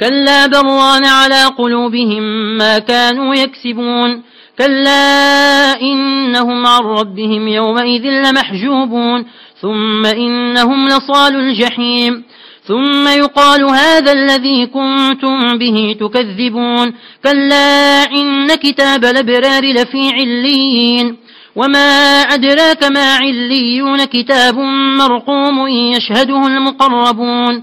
كلا بران على قلوبهم ما كانوا يكسبون. كلا إنهم عن ربهم يومئذ لمحجوبون. ثم إنهم لصال الجحيم. ثم يقال هذا الذي كنتم به تكذبون. كلا إن كتاب الأبرار لفي عليين. وما أدراك ما عليون كتاب مرقوم يشهده المقربون.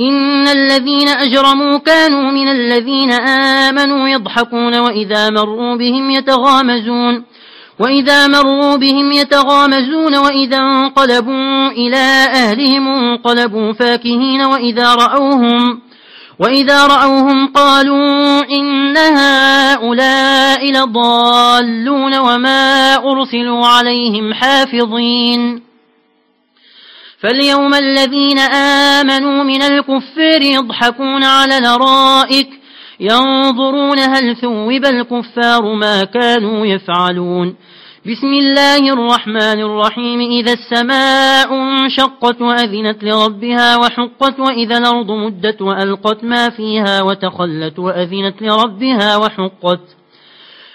إن الذين أجرموا كانوا من الذين آمنوا يضحكون وإذا مروا بهم يتغامزون وإذا مروا بهم يتغامزون وإذا انقلبوا إلى أهلهم انقلبوا فاكهين وإذا رأوهم وإذا رأوهم قالوا إن هؤلاء لضالون وما أرسلوا عليهم حافظين فاليوم الذين آمنوا من الكفر يضحكون على الرائك ينظرون هل ثوب الكفار ما كانوا يفعلون. بسم الله الرحمن الرحيم إذا السماء انشقت وأذنت لربها وحقت وإذا الأرض مدت وألقت ما فيها وتخلت وأذنت لربها وحقت.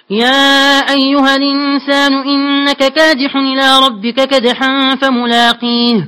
يا أيها الإنسان إنك كادح إلى ربك كدحا فملاقيه.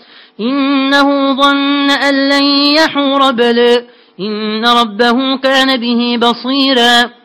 إنه ظن أن لن يحور بل إن ربه كان به بصيرا